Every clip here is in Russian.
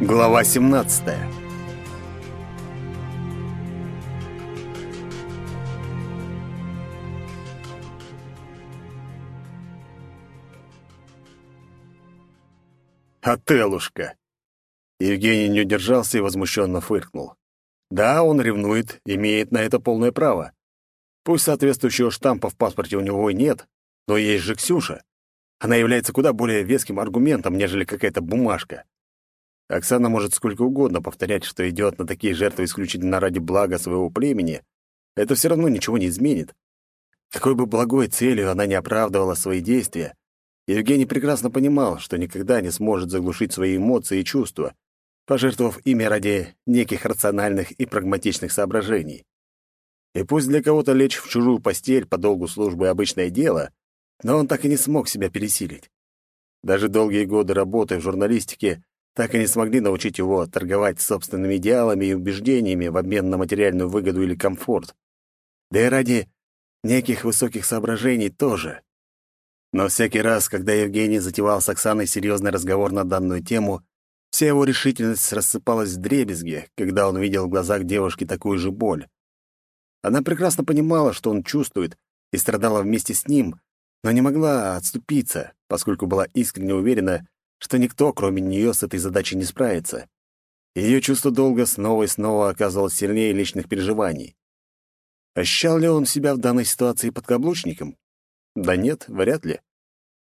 Глава 17. Отелушка. Евгений не удержался и возмущенно фыркнул. Да, он ревнует, имеет на это полное право. Пусть соответствующего штампа в паспорте у него и нет, но есть же Ксюша. Она является куда более веским аргументом, нежели какая-то бумажка. Оксана может сколько угодно повторять, что идет на такие жертвы исключительно ради блага своего племени. Это все равно ничего не изменит. Какой бы благой целью она не оправдывала свои действия, Евгений прекрасно понимал, что никогда не сможет заглушить свои эмоции и чувства, пожертвовав ими ради неких рациональных и прагматичных соображений. И пусть для кого-то лечь в чужую постель по долгу службы обычное дело, но он так и не смог себя пересилить. Даже долгие годы работы в журналистике так и не смогли научить его торговать собственными идеалами и убеждениями в обмен на материальную выгоду или комфорт. Да и ради неких высоких соображений тоже. Но всякий раз, когда Евгений затевал с Оксаной серьезный разговор на данную тему, вся его решительность рассыпалась в дребезги, когда он видел в глазах девушки такую же боль. Она прекрасно понимала, что он чувствует, и страдала вместе с ним, но не могла отступиться, поскольку была искренне уверена, что никто, кроме нее, с этой задачей не справится. Ее чувство долга снова и снова оказывалось сильнее личных переживаний. Ощущал ли он себя в данной ситуации подкаблучником? Да нет, вряд ли.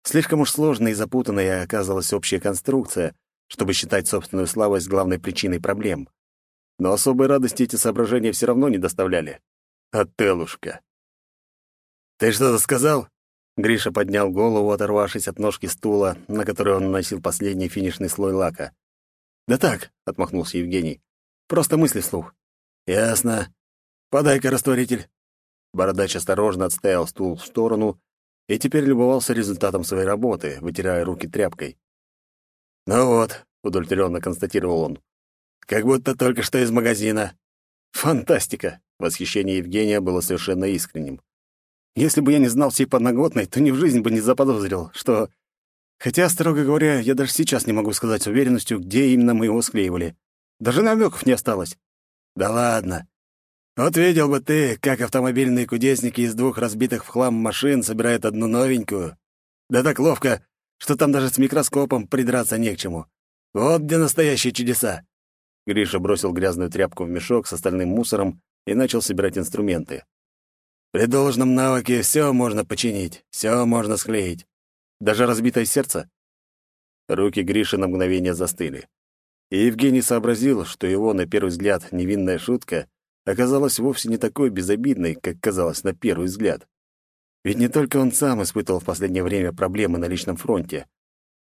Слишком уж сложной и запутанной оказалась общая конструкция, чтобы считать собственную слабость главной причиной проблем. Но особой радости эти соображения все равно не доставляли. Отелушка. «Ты что-то сказал?» Гриша поднял голову, оторвавшись от ножки стула, на которой он наносил последний финишный слой лака. «Да так», — отмахнулся Евгений. «Просто мысли вслух». «Ясно. Подай-ка растворитель». Бородач осторожно отставил стул в сторону и теперь любовался результатом своей работы, вытирая руки тряпкой. «Ну вот», — удовлетворенно констатировал он, — «как будто только что из магазина». «Фантастика!» — восхищение Евгения было совершенно искренним. Если бы я не знал всей подноготной, то ни в жизнь бы не заподозрил, что... Хотя, строго говоря, я даже сейчас не могу сказать с уверенностью, где именно мы его склеивали. Даже намеков не осталось. Да ладно. Вот видел бы ты, как автомобильные кудесники из двух разбитых в хлам машин собирают одну новенькую. Да так ловко, что там даже с микроскопом придраться не к чему. Вот где настоящие чудеса. Гриша бросил грязную тряпку в мешок с остальным мусором и начал собирать инструменты. При должном навыке все можно починить, все можно склеить. Даже разбитое сердце. Руки Гриши на мгновение застыли. И Евгений сообразил, что его, на первый взгляд, невинная шутка оказалась вовсе не такой безобидной, как казалось на первый взгляд. Ведь не только он сам испытывал в последнее время проблемы на личном фронте.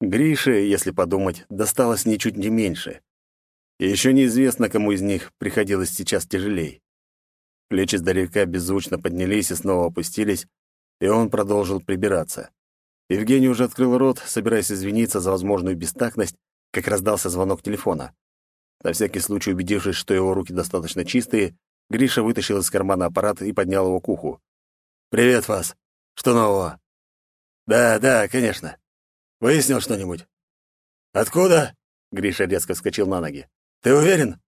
Грише, если подумать, досталось ничуть не меньше. И еще неизвестно, кому из них приходилось сейчас тяжелей. Плечи сдалека беззвучно поднялись и снова опустились, и он продолжил прибираться. Евгений уже открыл рот, собираясь извиниться за возможную бестактность, как раздался звонок телефона. На всякий случай убедившись, что его руки достаточно чистые, Гриша вытащил из кармана аппарат и поднял его к уху. «Привет, вас. Что нового?» «Да, да, конечно. Выяснил что-нибудь?» «Откуда?» — Гриша резко вскочил на ноги. «Ты уверен?»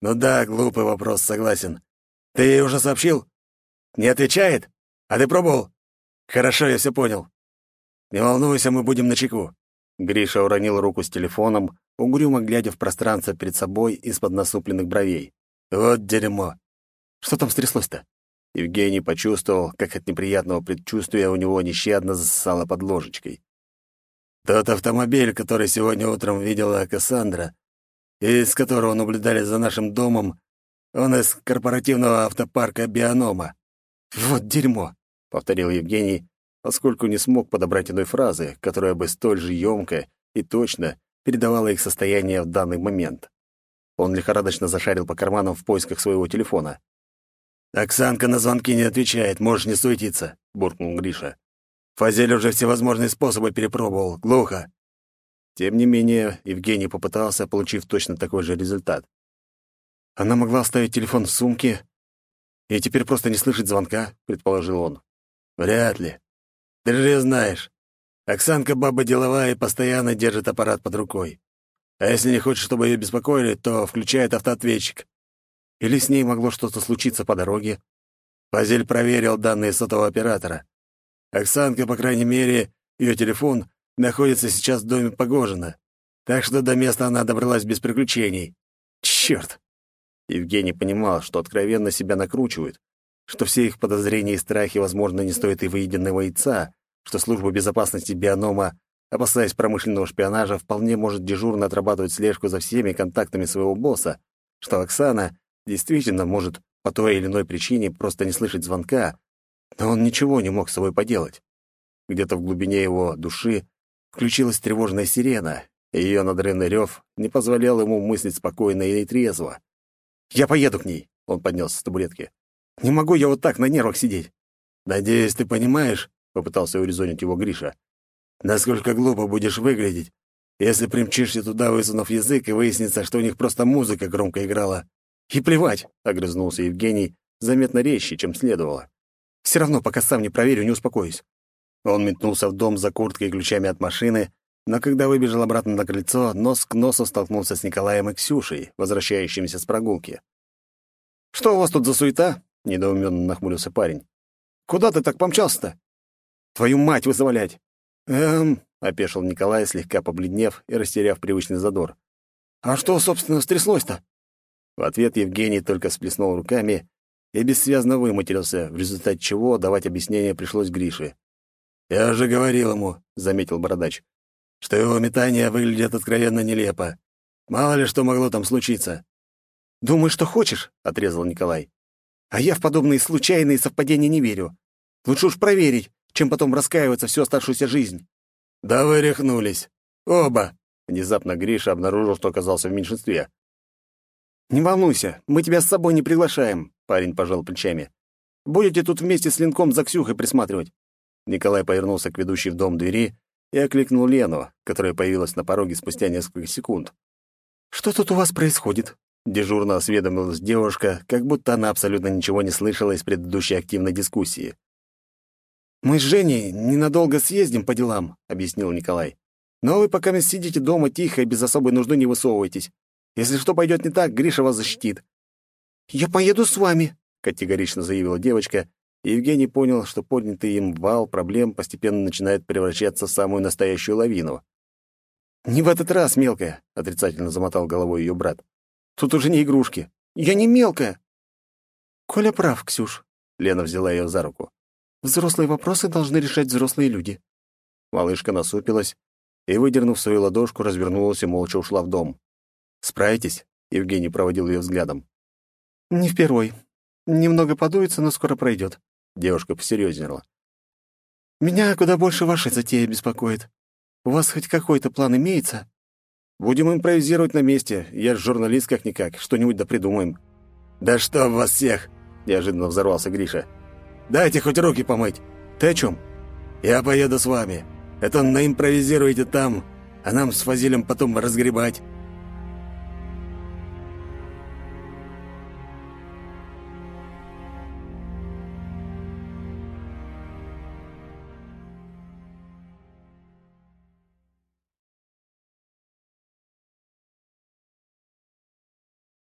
«Ну да, глупый вопрос, согласен. Ты ей уже сообщил? Не отвечает? А ты пробовал? Хорошо, я все понял. Не волнуйся, мы будем на чеку. Гриша уронил руку с телефоном, угрюмо глядя в пространство перед собой из-под насупленных бровей. Вот дерьмо. Что там стряслось-то? Евгений почувствовал, как от неприятного предчувствия у него нещадно засосало под ложечкой. Тот автомобиль, который сегодня утром видела Кассандра, и с которого наблюдали за нашим домом, он из корпоративного автопарка «Бионома». «Вот дерьмо», — повторил Евгений, поскольку не смог подобрать иной фразы, которая бы столь же ёмко и точно передавала их состояние в данный момент. Он лихорадочно зашарил по карманам в поисках своего телефона. «Оксанка на звонки не отвечает, можешь не суетиться», — буркнул Гриша. «Фазель уже всевозможные способы перепробовал. Глухо». Тем не менее, Евгений попытался, получив точно такой же результат. Она могла оставить телефон в сумке и теперь просто не слышать звонка, предположил он. Вряд ли. Ты же знаешь, Оксанка баба деловая и постоянно держит аппарат под рукой. А если не хочет, чтобы ее беспокоили, то включает автоответчик. Или с ней могло что-то случиться по дороге. Фазель проверил данные сотового оператора. Оксанка, по крайней мере, ее телефон находится сейчас в доме Погожина, так что до места она добралась без приключений. Черт! Евгений понимал, что откровенно себя накручивают, что все их подозрения и страхи, возможно, не стоят и выеденного яйца, что служба безопасности бионома, опасаясь промышленного шпионажа, вполне может дежурно отрабатывать слежку за всеми контактами своего босса, что Оксана действительно может по той или иной причине просто не слышать звонка, но он ничего не мог с собой поделать. Где-то в глубине его души включилась тревожная сирена, и ее надрывный рев не позволял ему мыслить спокойно и трезво. «Я поеду к ней», — он поднялся с табуретки. «Не могу я вот так на нервах сидеть». «Надеюсь, ты понимаешь», — попытался урезонить его Гриша, «насколько глупо будешь выглядеть, если примчишься туда, высунув язык, и выяснится, что у них просто музыка громко играла». «И плевать», — огрызнулся Евгений, заметно резче, чем следовало. «Все равно, пока сам не проверю, не успокоюсь». Он метнулся в дом за курткой и ключами от машины, но когда выбежал обратно на крыльцо, нос к носу столкнулся с Николаем и Ксюшей, возвращающимися с прогулки. «Что у вас тут за суета?» — недоуменно нахмурился парень. «Куда ты так помчался-то?» «Твою мать вызволять!» «Эм...» — опешил Николай, слегка побледнев и растеряв привычный задор. «А что, собственно, стряслось-то?» В ответ Евгений только сплеснул руками и бессвязно выматерился, в результате чего давать объяснение пришлось Грише. «Я же говорил ему», — заметил Бородач, что его метания выглядят откровенно нелепо. Мало ли что могло там случиться. «Думай, что хочешь», — отрезал Николай. «А я в подобные случайные совпадения не верю. Лучше уж проверить, чем потом раскаиваться всю оставшуюся жизнь». «Да вы рехнулись. Оба!» Внезапно Гриша обнаружил, что оказался в меньшинстве. «Не волнуйся, мы тебя с собой не приглашаем», — парень пожал плечами. «Будете тут вместе с Ленком за Ксюхой присматривать». Николай повернулся к ведущей в дом двери и окликнул Лену, которая появилась на пороге спустя несколько секунд. «Что тут у вас происходит?» Дежурно осведомилась девушка, как будто она абсолютно ничего не слышала из предыдущей активной дискуссии. «Мы с Женей ненадолго съездим по делам», — объяснил Николай. «Но вы пока сидите дома тихо и без особой нужды не высовывайтесь. Если что пойдет не так, Гриша вас защитит». «Я поеду с вами», — категорично заявила девочка Евгений понял, что поднятый им вал проблем постепенно начинает превращаться в самую настоящую лавину. «Не в этот раз, мелкая», — отрицательно замотал головой ее брат. «Тут уже не игрушки. Я не мелкая». «Коля прав, Ксюш», — Лена взяла ее за руку. «Взрослые вопросы должны решать взрослые люди». Малышка насупилась и, выдернув свою ладошку, развернулась и молча ушла в дом. «Справитесь?» — Евгений проводил ее взглядом. «Не впервой. Немного подуется, но скоро пройдет. Девушка посерьезнела. «Меня куда больше вашей затея беспокоит. У вас хоть какой-то план имеется?» «Будем импровизировать на месте. Я журналист как-никак. Что-нибудь да придумаем». «Да что в вас всех!» — неожиданно взорвался Гриша. «Дайте хоть руки помыть!» «Ты о чем?» «Я поеду с вами. Это наимпровизируете там, а нам с Фазилем потом разгребать».